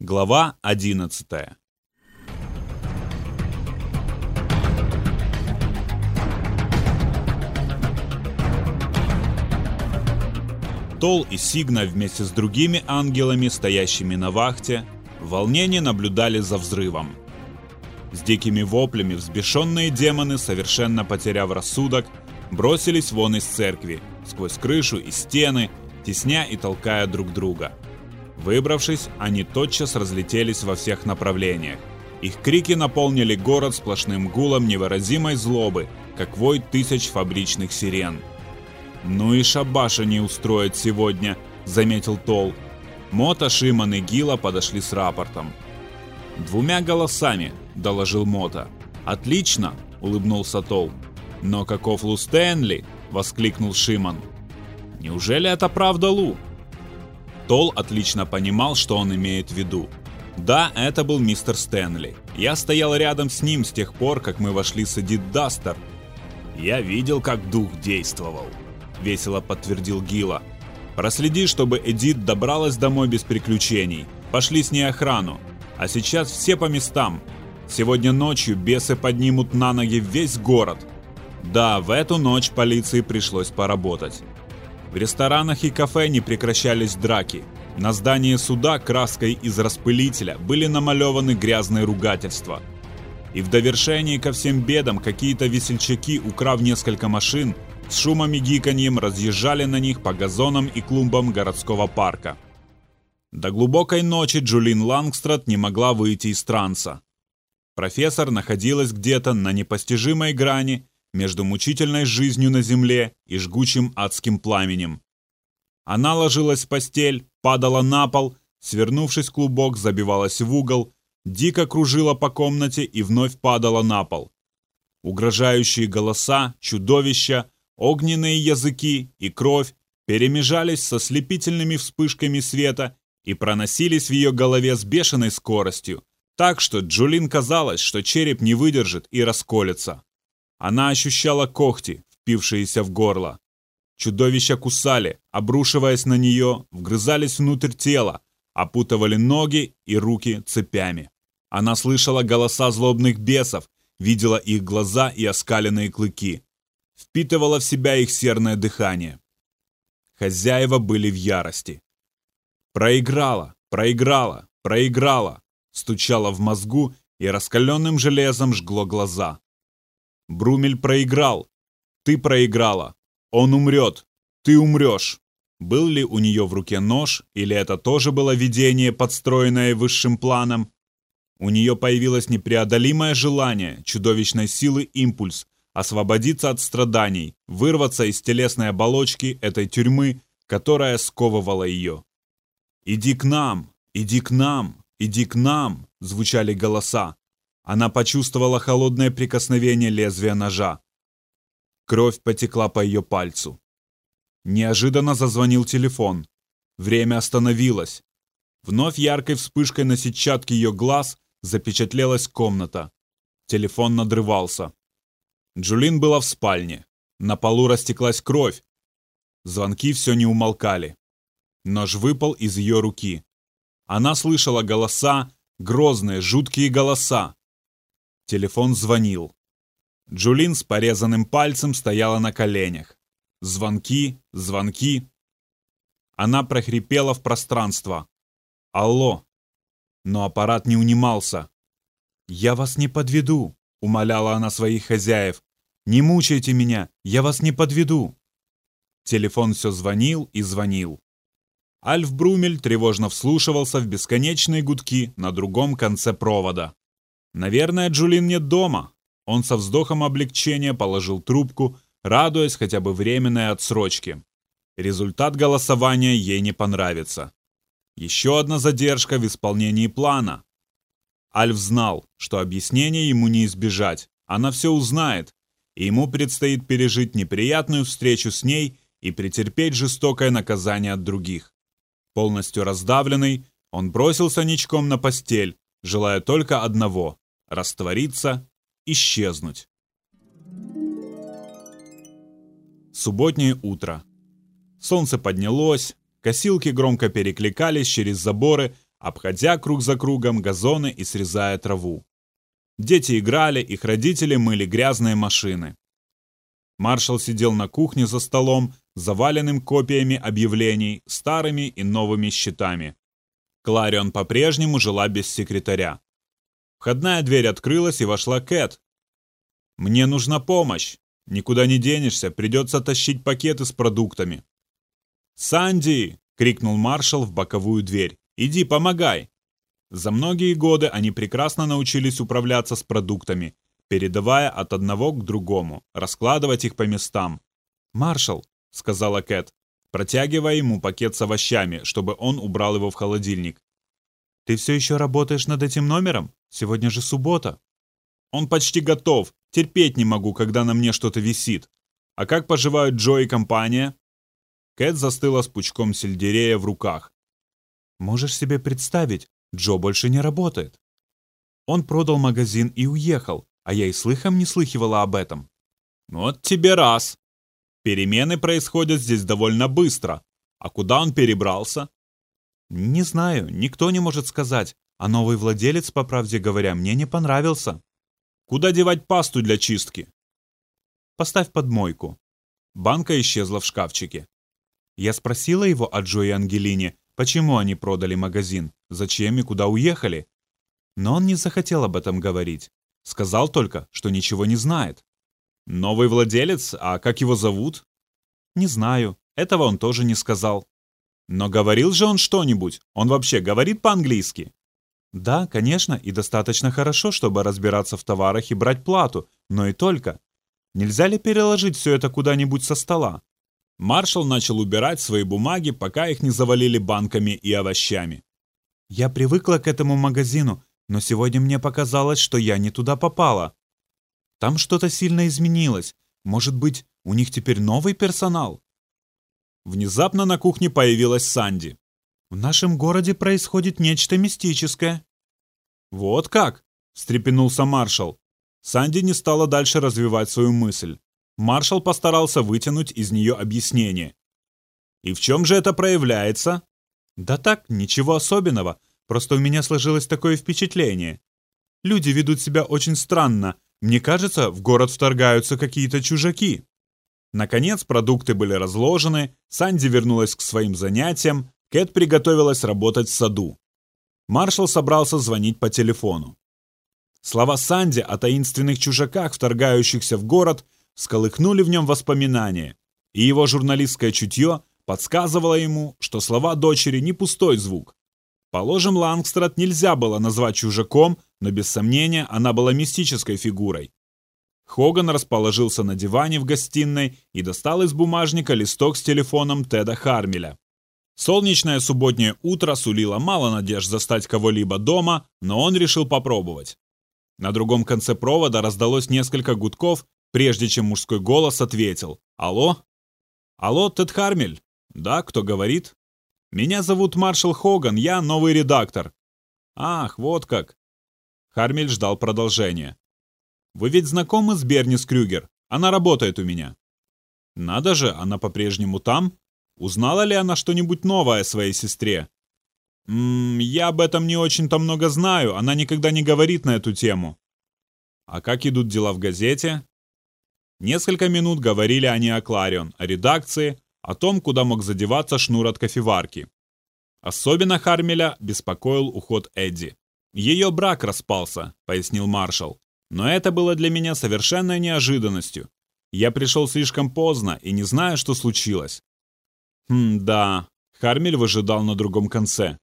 Глава 11 Тол и Сигна вместе с другими ангелами, стоящими на вахте, в волнении наблюдали за взрывом. С дикими воплями взбешенные демоны, совершенно потеряв рассудок, бросились вон из церкви, сквозь крышу и стены, тесня и толкая друг друга – Выбравшись, они тотчас разлетелись во всех направлениях. Их крики наполнили город сплошным гулом невыразимой злобы, как вой тысяч фабричных сирен. «Ну и шабаша не устроит сегодня», — заметил Тол. Мота, Шиман и Гила подошли с рапортом. «Двумя голосами», — доложил Мота. «Отлично», — улыбнулся Тол. «Но каков Лу Стэнли?» — воскликнул Шиман. «Неужели это правда Лу?» Тол отлично понимал, что он имеет в виду. Да, это был мистер Стэнли. Я стоял рядом с ним с тех пор, как мы вошли с Эдит Дастер. Я видел, как дух действовал, весело подтвердил Гила. Проследи, чтобы Эдит добралась домой без приключений. Пошли с ней охрану. А сейчас все по местам. Сегодня ночью бесы поднимут на ноги весь город. Да, в эту ночь полиции пришлось поработать. В ресторанах и кафе не прекращались драки. На здании суда краской из распылителя были намалеваны грязные ругательства. И в довершении ко всем бедам какие-то весельчаки, украв несколько машин, с шумом и гиканьем разъезжали на них по газонам и клумбам городского парка. До глубокой ночи Джулин Лангстрад не могла выйти из транса. Профессор находилась где-то на непостижимой грани между мучительной жизнью на земле и жгучим адским пламенем. Она ложилась в постель, падала на пол, свернувшись клубок, забивалась в угол, дико кружила по комнате и вновь падала на пол. Угрожающие голоса, чудовища, огненные языки и кровь перемежались со слепительными вспышками света и проносились в ее голове с бешеной скоростью, так что Джулин казалось, что череп не выдержит и расколется. Она ощущала когти, впившиеся в горло. Чудовища кусали, обрушиваясь на нее, вгрызались внутрь тела, опутывали ноги и руки цепями. Она слышала голоса злобных бесов, видела их глаза и оскаленные клыки, впитывала в себя их серное дыхание. Хозяева были в ярости. Проиграла, проиграла, проиграла, стучала в мозгу и раскаленным железом жгло глаза. Брумель проиграл. Ты проиграла. Он умрет. Ты умрешь. Был ли у нее в руке нож, или это тоже было видение, подстроенное высшим планом? У нее появилось непреодолимое желание, чудовищной силы импульс, освободиться от страданий, вырваться из телесной оболочки этой тюрьмы, которая сковывала ее. «Иди к нам! Иди к нам! Иди к нам!» звучали голоса. Она почувствовала холодное прикосновение лезвия ножа. Кровь потекла по ее пальцу. Неожиданно зазвонил телефон. Время остановилось. Вновь яркой вспышкой на сетчатке ее глаз запечатлелась комната. Телефон надрывался. Джулин была в спальне. На полу растеклась кровь. Звонки все не умолкали. Нож выпал из ее руки. Она слышала голоса, грозные, жуткие голоса. Телефон звонил. Джулин с порезанным пальцем стояла на коленях. Звонки, звонки. Она прохрипела в пространство. «Алло!» Но аппарат не унимался. «Я вас не подведу», — умоляла она своих хозяев. «Не мучайте меня, я вас не подведу». Телефон все звонил и звонил. Альф Брумель тревожно вслушивался в бесконечные гудки на другом конце провода. Наверное, Джулин нет дома. Он со вздохом облегчения положил трубку, радуясь хотя бы временной отсрочке. Результат голосования ей не понравится. Еще одна задержка в исполнении плана. Альф знал, что объяснения ему не избежать. Она все узнает, и ему предстоит пережить неприятную встречу с ней и претерпеть жестокое наказание от других. Полностью раздавленный, он бросился ничком на постель, желая только одного — раствориться, исчезнуть. Субботнее утро. Солнце поднялось, косилки громко перекликались через заборы, обходя круг за кругом газоны и срезая траву. Дети играли, их родители мыли грязные машины. Маршал сидел на кухне за столом, заваленным копиями объявлений, старыми и новыми счетами. Кларион по-прежнему жила без секретаря. Входная дверь открылась, и вошла Кэт. «Мне нужна помощь. Никуда не денешься, придется тащить пакеты с продуктами». «Санди!» — крикнул маршал в боковую дверь. «Иди, помогай!» За многие годы они прекрасно научились управляться с продуктами, передавая от одного к другому, раскладывать их по местам. «Маршал», — сказала Кэт, протягивая ему пакет с овощами, чтобы он убрал его в холодильник. «Ты все еще работаешь над этим номером? Сегодня же суббота». «Он почти готов. Терпеть не могу, когда на мне что-то висит. А как поживают Джо и компания?» Кэт застыла с пучком сельдерея в руках. «Можешь себе представить, Джо больше не работает. Он продал магазин и уехал, а я и слыхом не слыхивала об этом. Вот тебе раз. Перемены происходят здесь довольно быстро. А куда он перебрался? Не знаю, никто не может сказать. А новый владелец, по правде говоря, мне не понравился. Куда девать пасту для чистки? Поставь под мойку. Банка исчезла в шкафчике. Я спросила его о Джо и Ангелине, почему они продали магазин, зачем и куда уехали. Но он не захотел об этом говорить. Сказал только, что ничего не знает. Новый владелец, а как его зовут? Не знаю, этого он тоже не сказал. Но говорил же он что-нибудь? Он вообще говорит по-английски? Да, конечно, и достаточно хорошо, чтобы разбираться в товарах и брать плату, но и только. Нельзя ли переложить все это куда-нибудь со стола? Маршал начал убирать свои бумаги, пока их не завалили банками и овощами. Я привыкла к этому магазину, но сегодня мне показалось, что я не туда попала. Там что-то сильно изменилось. Может быть, у них теперь новый персонал? Внезапно на кухне появилась Санди. В нашем городе происходит нечто мистическое. Вот как? встрепенулся маршал. Санди не стала дальше развивать свою мысль. Маршал постарался вытянуть из нее объяснение. И в чем же это проявляется? Да так, ничего особенного. Просто у меня сложилось такое впечатление. Люди ведут себя очень странно. Мне кажется, в город вторгаются какие-то чужаки. Наконец продукты были разложены, Санди вернулась к своим занятиям, Кэт приготовилась работать в саду. Маршал собрался звонить по телефону. Слова Санди о таинственных чужаках, вторгающихся в город, сколыхнули в нем воспоминания, и его журналистское чутье подсказывало ему, что слова дочери не пустой звук, Положим, Лангстрад нельзя было назвать чужаком, но без сомнения она была мистической фигурой. Хоган расположился на диване в гостиной и достал из бумажника листок с телефоном Теда Хармеля. Солнечное субботнее утро сулило мало надежд застать кого-либо дома, но он решил попробовать. На другом конце провода раздалось несколько гудков, прежде чем мужской голос ответил «Алло?» «Алло, Тед Хармель?» «Да, кто говорит?» Меня зовут Маршал Хоган, я новый редактор. Ах, вот как. Хармель ждал продолжения. Вы ведь знакомы с Бернис Крюгер? Она работает у меня. Надо же, она по-прежнему там? Узнала ли она что-нибудь новое о своей сестре? Ммм, я об этом не очень-то много знаю, она никогда не говорит на эту тему. А как идут дела в газете? Несколько минут говорили они о Кларион, о редакции, о том, куда мог задеваться шнур от кофеварки. Особенно Хармеля беспокоил уход Эдди. «Ее брак распался», — пояснил маршал. «Но это было для меня совершенной неожиданностью. Я пришел слишком поздно и не знаю, что случилось». «Хм, да», — Хармель выжидал на другом конце.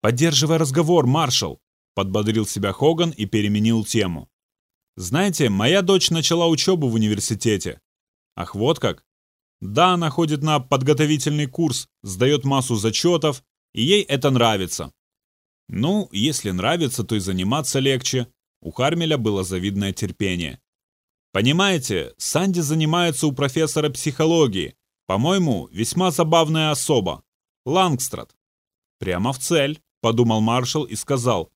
«Поддерживай разговор, маршал», — подбодрил себя Хоган и переменил тему. «Знаете, моя дочь начала учебу в университете». «Ах, вот как? Да, она ходит на подготовительный курс, сдает массу зачетов, и ей это нравится. Ну, если нравится, то и заниматься легче. У Хармеля было завидное терпение. Понимаете, Санди занимается у профессора психологии. По-моему, весьма забавная особа. Лангстрад. Прямо в цель, подумал маршал и сказал.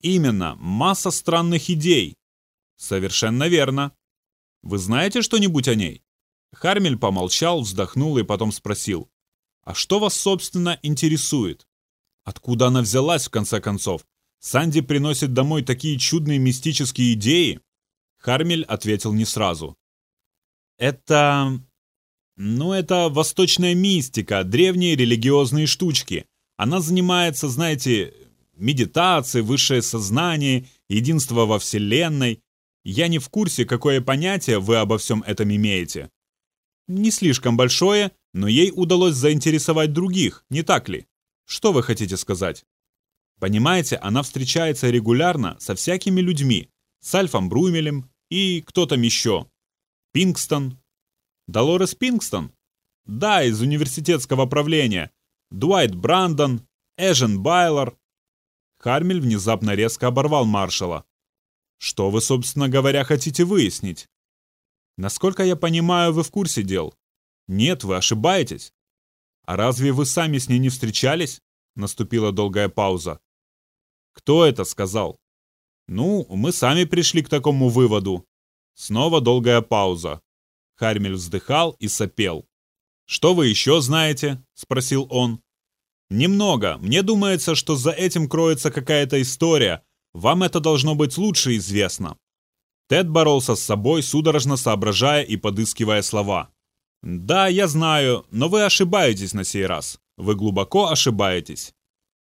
Именно, масса странных идей. Совершенно верно. Вы знаете что-нибудь о ней? Хармель помолчал, вздохнул и потом спросил. «А что вас, собственно, интересует?» Откуда она взялась, в конце концов? Санди приносит домой такие чудные мистические идеи? Хармель ответил не сразу. Это... Ну, это восточная мистика, древние религиозные штучки. Она занимается, знаете, медитацией, высшее сознание, единство во Вселенной. Я не в курсе, какое понятие вы обо всем этом имеете. Не слишком большое, но ей удалось заинтересовать других, не так ли? Что вы хотите сказать? Понимаете, она встречается регулярно со всякими людьми, с Альфом Брумелем и кто там еще. Пингстон. Долорес Пингстон? Да, из университетского правления. Дуайт Брандон, Эжен Байлор. Хармель внезапно резко оборвал маршала. Что вы, собственно говоря, хотите выяснить? Насколько я понимаю, вы в курсе дел. Нет, вы ошибаетесь. А разве вы сами с ней не встречались? Наступила долгая пауза. Кто это сказал? Ну, мы сами пришли к такому выводу. Снова долгая пауза. Хармель вздыхал и сопел. «Что вы еще знаете?» – спросил он. «Немного. Мне думается, что за этим кроется какая-то история. Вам это должно быть лучше известно». Тед боролся с собой, судорожно соображая и подыскивая слова. «Да, я знаю, но вы ошибаетесь на сей раз. Вы глубоко ошибаетесь.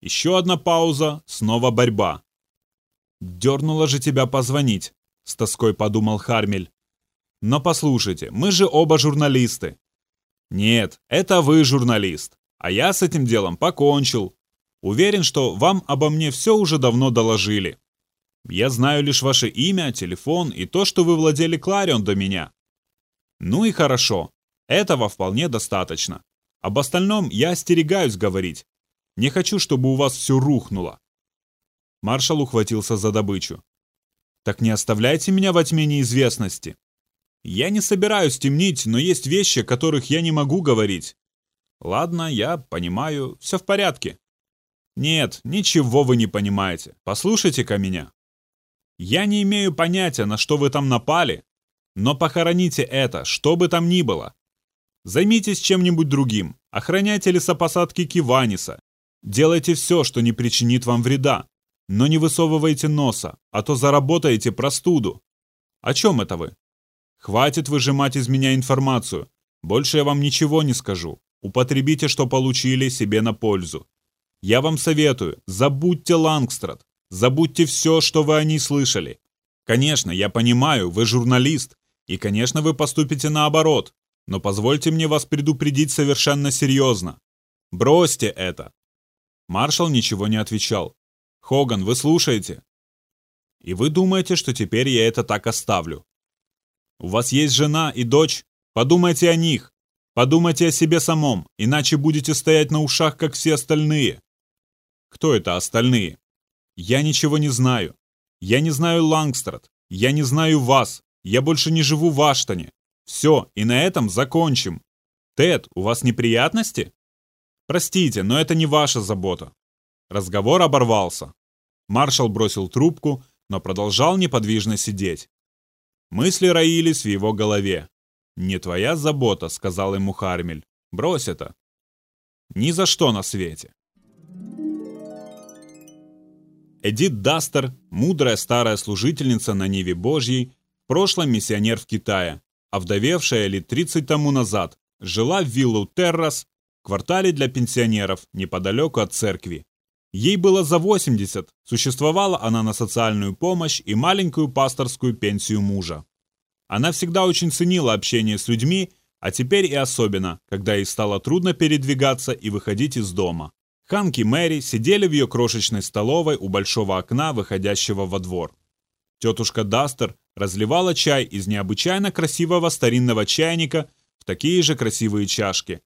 Еще одна пауза, снова борьба. «Дернуло же тебя позвонить», — с тоской подумал Хармель. «Но послушайте, мы же оба журналисты». «Нет, это вы журналист, а я с этим делом покончил. Уверен, что вам обо мне все уже давно доложили. Я знаю лишь ваше имя, телефон и то, что вы владели Кларион до меня». «Ну и хорошо. Этого вполне достаточно. Об остальном я остерегаюсь говорить, не хочу, чтобы у вас все рухнуло. Маршал ухватился за добычу. Так не оставляйте меня во тьме неизвестности. Я не собираюсь темнить, но есть вещи, о которых я не могу говорить. Ладно, я понимаю, все в порядке. Нет, ничего вы не понимаете. Послушайте-ка меня. Я не имею понятия, на что вы там напали, но похороните это, что бы там ни было. Займитесь чем-нибудь другим. Охраняйте лесопосадки Киваниса Делайте все, что не причинит вам вреда, но не высовывайте носа, а то заработаете простуду. О чем это вы? Хватит выжимать из меня информацию. Больше я вам ничего не скажу. Употребите, что получили, себе на пользу. Я вам советую, забудьте Лангстрад. Забудьте все, что вы о ней слышали. Конечно, я понимаю, вы журналист, и, конечно, вы поступите наоборот, но позвольте мне вас предупредить совершенно серьезно. Бросьте это. Маршал ничего не отвечал. «Хоган, вы слушаете?» «И вы думаете, что теперь я это так оставлю?» «У вас есть жена и дочь? Подумайте о них. Подумайте о себе самом, иначе будете стоять на ушах, как все остальные». «Кто это остальные?» «Я ничего не знаю. Я не знаю Лангстрад. Я не знаю вас. Я больше не живу в Аштоне. Все, и на этом закончим. Тед, у вас неприятности?» Простите, но это не ваша забота. Разговор оборвался. Маршал бросил трубку, но продолжал неподвижно сидеть. Мысли роились в его голове. «Не твоя забота», — сказал ему Хармель. «Брось это». «Ни за что на свете». Эдит Дастер, мудрая старая служительница на Ниве Божьей, в прошлом миссионер в Китае, овдовевшая лет 30 тому назад, жила в виллу Террас квартале для пенсионеров, неподалеку от церкви. Ей было за 80, существовала она на социальную помощь и маленькую пасторскую пенсию мужа. Она всегда очень ценила общение с людьми, а теперь и особенно, когда ей стало трудно передвигаться и выходить из дома. Ханки Мэри сидели в ее крошечной столовой у большого окна, выходящего во двор. Тетушка Дастер разливала чай из необычайно красивого старинного чайника в такие же красивые чашки,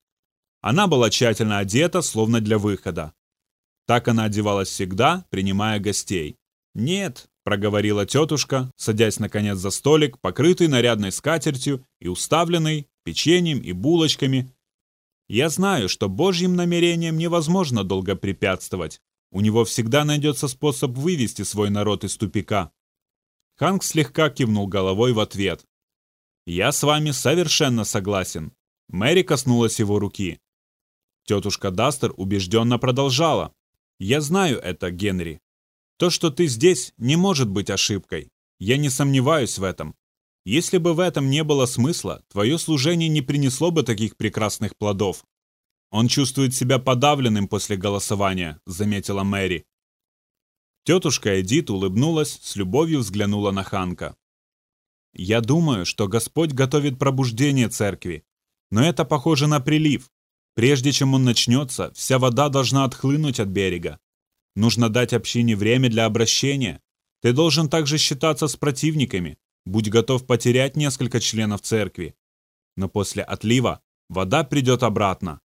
она была тщательно одета, словно для выхода. Так она одевалась всегда, принимая гостей. «Нет», — проговорила тетушка, садясь наконец за столик, покрытый нарядной скатертью и уставленный печеньем и булочками. «Я знаю, что Божьим намерениям невозможно долго препятствовать. У него всегда найдется способ вывести свой народ из тупика». Ханк слегка кивнул головой в ответ. «Я с вами совершенно согласен». Мэри коснулась его руки. Тетушка Дастер убежденно продолжала. Я знаю это, Генри. То, что ты здесь, не может быть ошибкой. Я не сомневаюсь в этом. Если бы в этом не было смысла, твое служение не принесло бы таких прекрасных плодов. Он чувствует себя подавленным после голосования, заметила Мэри. Тетушка Эдит улыбнулась, с любовью взглянула на Ханка. «Я думаю, что Господь готовит пробуждение церкви, но это похоже на прилив. Прежде чем он начнется, вся вода должна отхлынуть от берега. Нужно дать общине время для обращения. Ты должен также считаться с противниками. Будь готов потерять несколько членов церкви. Но после отлива вода придет обратно.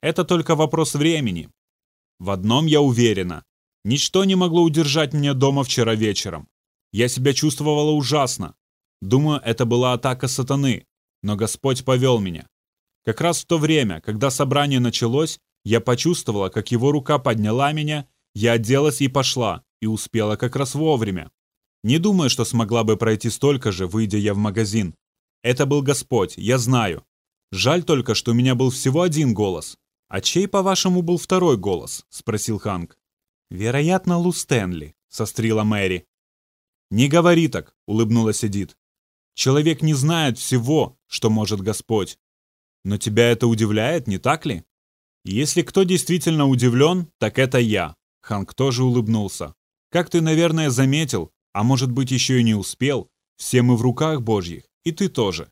Это только вопрос времени. В одном я уверена. Ничто не могло удержать меня дома вчера вечером. Я себя чувствовала ужасно. Думаю, это была атака сатаны, но Господь повел меня. Как раз в то время, когда собрание началось, я почувствовала, как его рука подняла меня, я оделась и пошла, и успела как раз вовремя. Не думаю, что смогла бы пройти столько же, выйдя я в магазин. Это был Господь, я знаю. Жаль только, что у меня был всего один голос. А чей, по-вашему, был второй голос? Спросил Ханк. Вероятно, Лу Стэнли, сострила Мэри. Не говори так, улыбнулась Эдит. Человек не знает всего, что может Господь. Но тебя это удивляет, не так ли? Если кто действительно удивлен, так это я. Ханк тоже улыбнулся. Как ты, наверное, заметил, а может быть еще и не успел, все мы в руках Божьих, и ты тоже.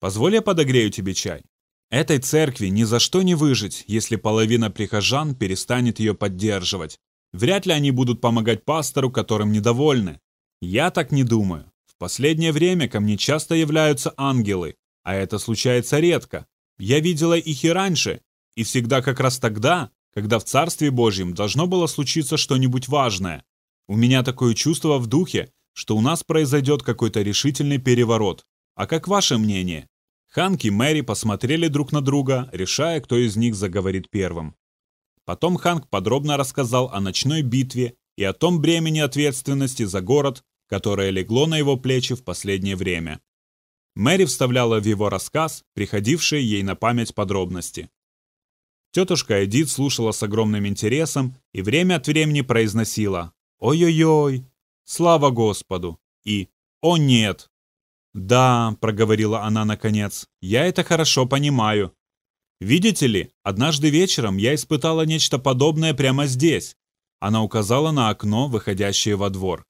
Позволь я подогрею тебе чай. Этой церкви ни за что не выжить, если половина прихожан перестанет ее поддерживать. Вряд ли они будут помогать пастору, которым недовольны. Я так не думаю. В последнее время ко мне часто являются ангелы, а это случается редко. Я видела их и раньше, и всегда как раз тогда, когда в Царстве Божьем должно было случиться что-нибудь важное. У меня такое чувство в духе, что у нас произойдет какой-то решительный переворот. А как ваше мнение? Ханк и Мэри посмотрели друг на друга, решая, кто из них заговорит первым. Потом Ханк подробно рассказал о ночной битве и о том бремени ответственности за город, которое легло на его плечи в последнее время. Мэри вставляла в его рассказ приходившие ей на память подробности. Тетушка Эдит слушала с огромным интересом и время от времени произносила «Ой-ой-ой! Слава Господу!» и «О нет!» «Да», — проговорила она наконец, — «я это хорошо понимаю. Видите ли, однажды вечером я испытала нечто подобное прямо здесь». Она указала на окно, выходящее во двор.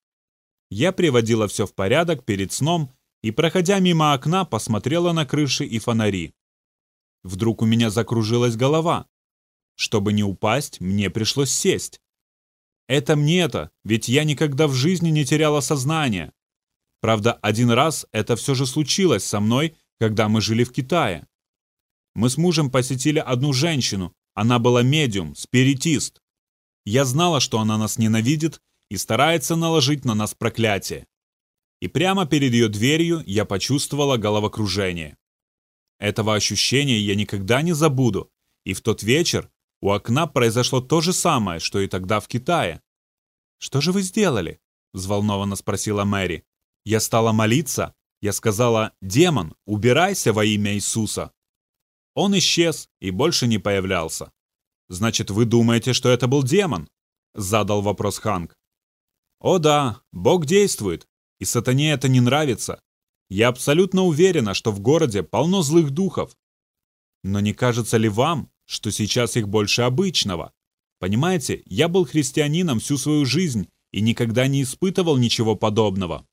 Я приводила все в порядок перед сном и, проходя мимо окна, посмотрела на крыши и фонари. Вдруг у меня закружилась голова. Чтобы не упасть, мне пришлось сесть. Это мне-то, ведь я никогда в жизни не теряла сознание. Правда, один раз это все же случилось со мной, когда мы жили в Китае. Мы с мужем посетили одну женщину. Она была медиум, спиритист. Я знала, что она нас ненавидит и старается наложить на нас проклятие и прямо перед ее дверью я почувствовала головокружение. Этого ощущения я никогда не забуду, и в тот вечер у окна произошло то же самое, что и тогда в Китае. «Что же вы сделали?» – взволнованно спросила Мэри. «Я стала молиться. Я сказала, демон, убирайся во имя Иисуса». Он исчез и больше не появлялся. «Значит, вы думаете, что это был демон?» – задал вопрос Ханк. «О да, Бог действует, и сатане это не нравится. Я абсолютно уверена, что в городе полно злых духов. Но не кажется ли вам, что сейчас их больше обычного? Понимаете, я был христианином всю свою жизнь и никогда не испытывал ничего подобного.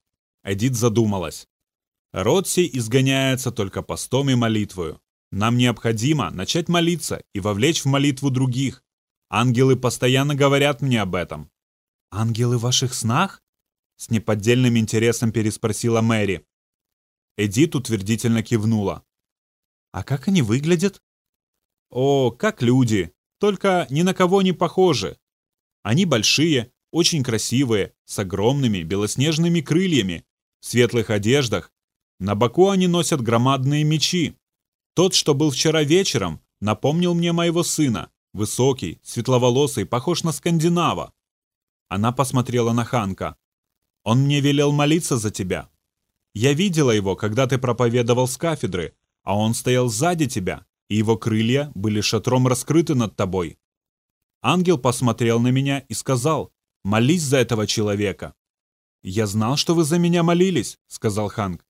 Эдит задумалась. Род сей изгоняется только постом и молитвою. Нам необходимо начать молиться и вовлечь в молитву других. Ангелы постоянно говорят мне об этом. Ангелы в ваших снах? С неподдельным интересом переспросила Мэри. Эдит утвердительно кивнула. «А как они выглядят?» «О, как люди, только ни на кого не похожи. Они большие, очень красивые, с огромными белоснежными крыльями, в светлых одеждах. На боку они носят громадные мечи. Тот, что был вчера вечером, напомнил мне моего сына. Высокий, светловолосый, похож на скандинава. Она посмотрела на Ханка. Он мне велел молиться за тебя. Я видела его, когда ты проповедовал с кафедры, а он стоял сзади тебя, и его крылья были шатром раскрыты над тобой. Ангел посмотрел на меня и сказал, «Молись за этого человека». «Я знал, что вы за меня молились», — сказал Ханг.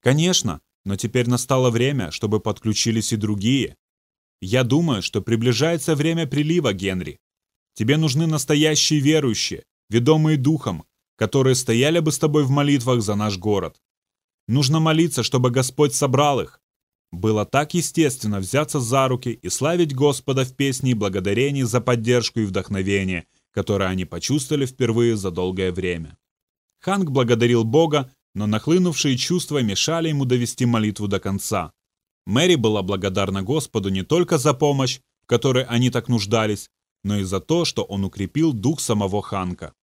«Конечно, но теперь настало время, чтобы подключились и другие. Я думаю, что приближается время прилива, Генри. Тебе нужны настоящие верующие, ведомые духом, которые стояли бы с тобой в молитвах за наш город. Нужно молиться, чтобы Господь собрал их. Было так естественно взяться за руки и славить Господа в песне и благодарении за поддержку и вдохновение, которое они почувствовали впервые за долгое время. Ханг благодарил Бога, но нахлынувшие чувства мешали ему довести молитву до конца. Мэри была благодарна Господу не только за помощь, в которой они так нуждались, но и за то, что он укрепил дух самого Ханка.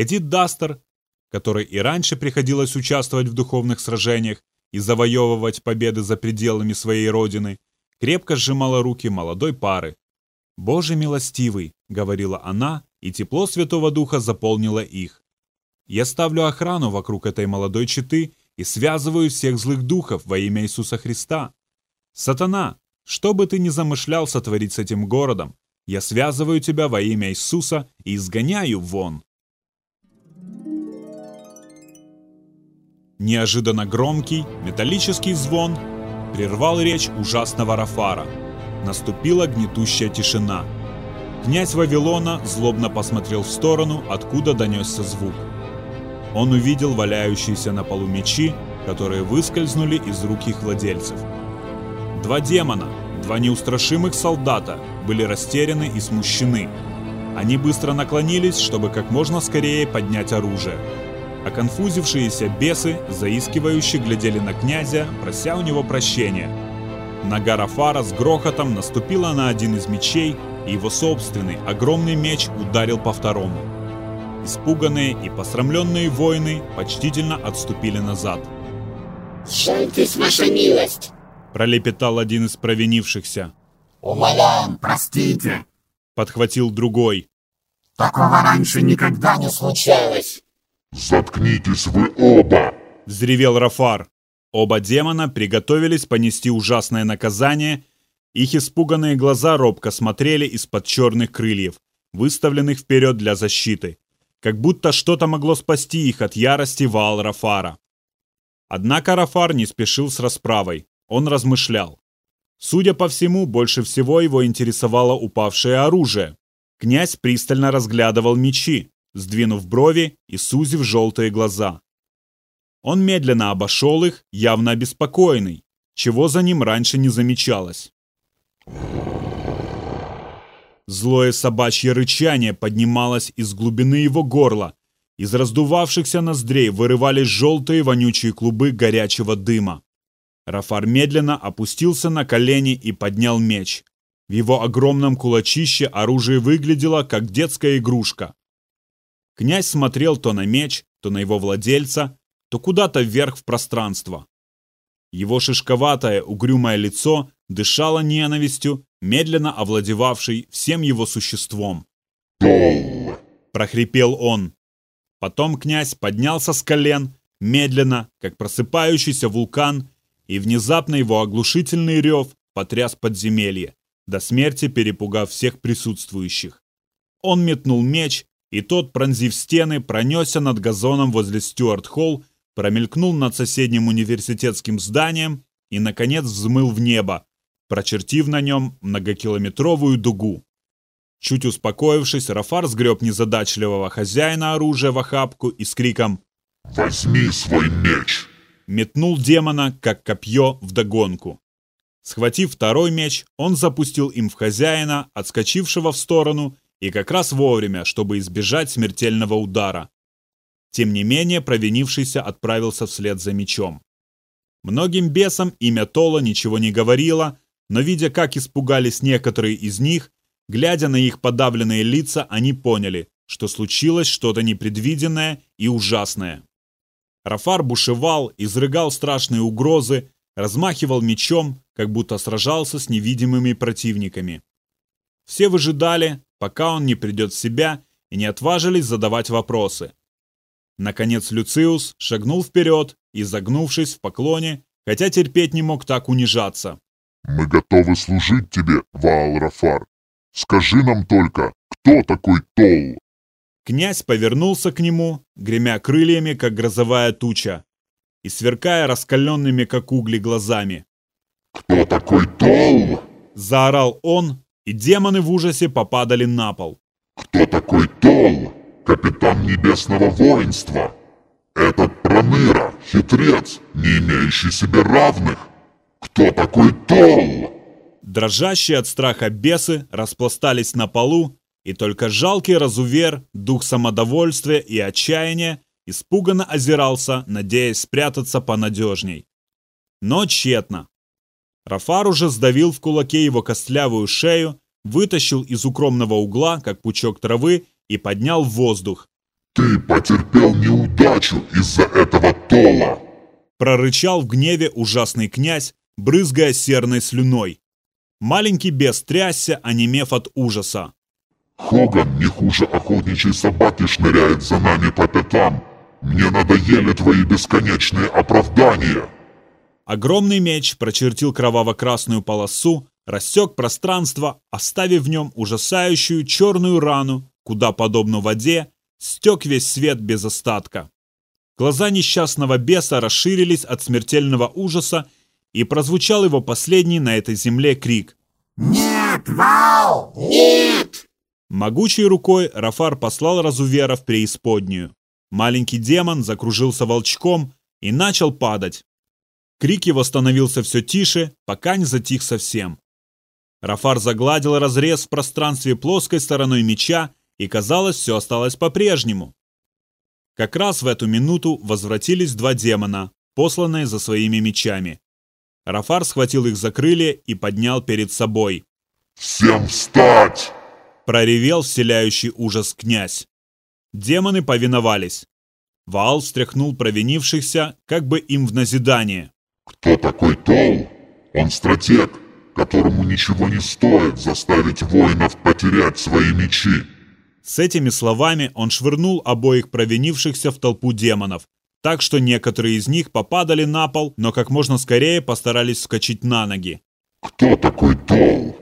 Эдит Дастер, которой и раньше приходилось участвовать в духовных сражениях и завоевывать победы за пределами своей родины, крепко сжимала руки молодой пары. «Боже милостивый», — говорила она, и тепло Святого Духа заполнило их. «Я ставлю охрану вокруг этой молодой четы и связываю всех злых духов во имя Иисуса Христа. Сатана, что бы ты ни замышлял сотворить с этим городом, я связываю тебя во имя Иисуса и изгоняю вон. Неожиданно громкий, металлический звон прервал речь ужасного Рафара. Наступила гнетущая тишина. Князь Вавилона злобно посмотрел в сторону, откуда донесся звук. Он увидел валяющиеся на полу мечи, которые выскользнули из рук их владельцев. Два демона, два неустрашимых солдата были растеряны и смущены. Они быстро наклонились, чтобы как можно скорее поднять оружие. А конфузившиеся бесы, заискивающе глядели на князя, прося у него прощения. Нога Рафара с грохотом наступила на один из мечей, и его собственный огромный меч ударил по второму. Испуганные и посрамленные воины почтительно отступили назад. «Жальтесь, ваша милость!» – пролепетал один из провинившихся. «Умоляем, простите!» – подхватил другой. «Такого раньше никогда не случалось!» «Заткнитесь вы оба!» – взревел Рафар. Оба демона приготовились понести ужасное наказание. Их испуганные глаза робко смотрели из-под черных крыльев, выставленных вперед для защиты как будто что-то могло спасти их от ярости Ваал Рафара. Однако Рафар не спешил с расправой, он размышлял. Судя по всему, больше всего его интересовало упавшее оружие. Князь пристально разглядывал мечи, сдвинув брови и сузив желтые глаза. Он медленно обошел их, явно обеспокоенный, чего за ним раньше не замечалось. Злое собачье рычание поднималось из глубины его горла. Из раздувавшихся ноздрей вырывались желтые вонючие клубы горячего дыма. Рафар медленно опустился на колени и поднял меч. В его огромном кулачище оружие выглядело, как детская игрушка. Князь смотрел то на меч, то на его владельца, то куда-то вверх в пространство. Его шишковатое, угрюмое лицо дышало ненавистью медленно овладевавший всем его существом. Прохрипел он. Потом князь поднялся с колен, медленно, как просыпающийся вулкан, и внезапно его оглушительный рев потряс подземелье, до смерти перепугав всех присутствующих. Он метнул меч, и тот, пронзив стены, пронесся над газоном возле Стюарт-Холл, промелькнул над соседним университетским зданием и, наконец, взмыл в небо, прочертив на нем многокилометровую дугу. Чуть успокоившись, Рафар сгреб незадачливого хозяина оружия в охапку и с криком «Возьми свой меч!» метнул демона, как копье, вдогонку. Схватив второй меч, он запустил им в хозяина, отскочившего в сторону, и как раз вовремя, чтобы избежать смертельного удара. Тем не менее, провинившийся отправился вслед за мечом. Многим бесам имя Тола ничего не говорило, но видя, как испугались некоторые из них, глядя на их подавленные лица, они поняли, что случилось что-то непредвиденное и ужасное. Рафар бушевал, изрыгал страшные угрозы, размахивал мечом, как будто сражался с невидимыми противниками. Все выжидали, пока он не придет в себя, и не отважились задавать вопросы. Наконец Люциус шагнул вперед и, загнувшись в поклоне, хотя терпеть не мог так унижаться, «Мы готовы служить тебе, Ваал Рафар. Скажи нам только, кто такой Тол? Князь повернулся к нему, гремя крыльями, как грозовая туча, и сверкая раскаленными, как угли, глазами. «Кто такой Тол?» – заорал он, и демоны в ужасе попадали на пол. «Кто такой Тол, капитан небесного воинства? Этот Проныра, хитрец, не имеющий себе равных. Кто такой Тол?» Дрожащие от страха бесы распластались на полу, и только жалкий разувер, дух самодовольствия и отчаяния, испуганно озирался, надеясь спрятаться понадежней. Но тщетно. Рафар уже сдавил в кулаке его костлявую шею, вытащил из укромного угла, как пучок травы, и поднял в воздух. «Ты потерпел неудачу из-за этого Тола!» Прорычал в гневе ужасный князь, брызгая серной слюной. Маленький бес трясся, онемев от ужаса. «Хоган не хуже охотничьей собаки шныряет за нами по пятам. Мне надоели твои бесконечные оправдания!» Огромный меч прочертил кроваво-красную полосу, рассек пространство, оставив в нем ужасающую черную рану, куда, подобно воде, стек весь свет без остатка. Глаза несчастного беса расширились от смертельного ужаса и прозвучал его последний на этой земле крик. «Нет, Вау! Нет!» Могучей рукой Рафар послал Разувера в преисподнюю. Маленький демон закружился волчком и начал падать. Крик его становился все тише, пока не затих совсем. Рафар загладил разрез в пространстве плоской стороной меча, и казалось, все осталось по-прежнему. Как раз в эту минуту возвратились два демона, посланные за своими мечами. Рафар схватил их за крылья и поднял перед собой. «Всем встать!» Проревел вселяющий ужас князь. Демоны повиновались. Ваал встряхнул провинившихся, как бы им в назидание. «Кто такой Тол? Он стратег, которому ничего не стоит заставить воинов потерять свои мечи». С этими словами он швырнул обоих провинившихся в толпу демонов, так что некоторые из них попадали на пол, но как можно скорее постарались вскочить на ноги. «Кто такой Тол?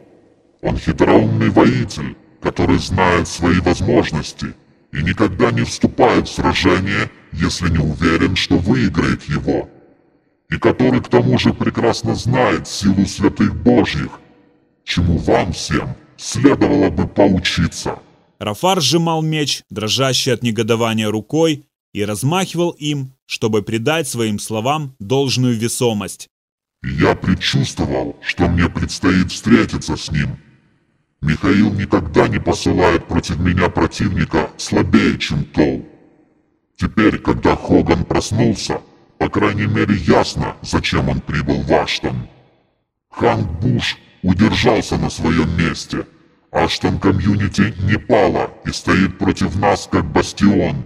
Он хитроумный воитель, который знает свои возможности и никогда не вступает в сражение, если не уверен, что выиграет его, и который к тому же прекрасно знает силу святых Божьих, чему вам всем следовало бы поучиться». Рафар сжимал меч, дрожащий от негодования рукой, и размахивал им, чтобы придать своим словам должную весомость. «Я предчувствовал, что мне предстоит встретиться с ним. Михаил никогда не посылает против меня противника слабее, чем Тол. Теперь, когда Хоган проснулся, по крайней мере ясно, зачем он прибыл в Аштон. Ханк Буш удержался на своем месте. Аштон комьюнити не пала и стоит против нас, как бастион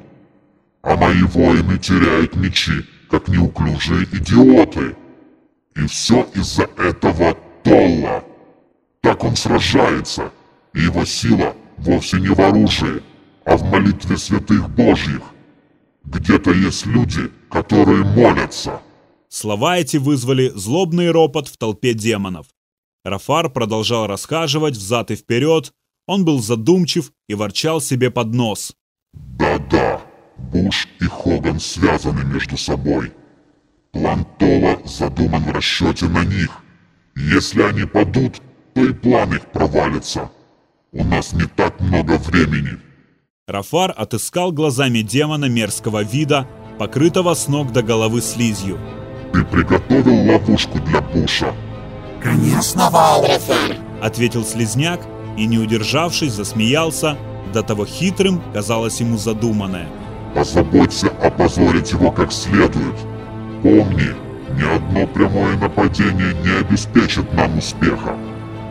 а мои воины теряют мечи, как неуклюжие идиоты. И все из-за этого Толла. Так он сражается, и его сила вовсе не в оружии, а в молитве святых Божьих. Где-то есть люди, которые молятся. Слова эти вызвали злобный ропот в толпе демонов. Рафар продолжал расхаживать взад и вперед, он был задумчив и ворчал себе под нос. «Да-да, Буш и Хоган связаны между собой. План Тола задуман в расчете на них. Если они падут, то и план их провалится. У нас не так много времени. Рафар отыскал глазами демона мерзкого вида, покрытого с ног до головы слизью. Ты приготовил ловушку для Буша? Конечно, Валрафар, ответил слизняк и, не удержавшись, засмеялся, до того хитрым казалось ему задуманное. Позаботься опозорить его как следует. Помни, ни одно прямое нападение не обеспечит нам успеха.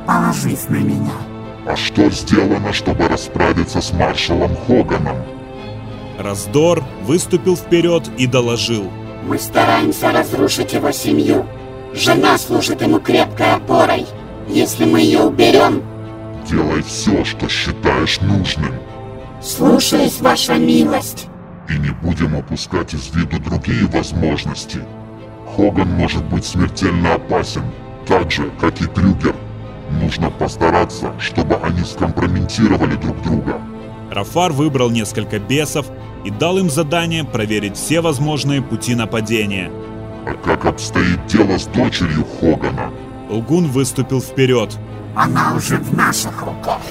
Положись на меня. А что сделано, чтобы расправиться с маршалом Хоганом? Раздор выступил вперед и доложил. Мы стараемся разрушить его семью. Жена служит ему крепкой опорой. Если мы ее уберем... Делай все, что считаешь нужным. Слушаюсь, ваша милость и не будем опускать из виду другие возможности. Хоган может быть смертельно опасен, так же, как и Крюгер. Нужно постараться, чтобы они скомпрометировали друг друга. Рафар выбрал несколько бесов и дал им задание проверить все возможные пути нападения. А как обстоит дело с дочерью Хогана? Лгун выступил вперед. Она уже в наших руках.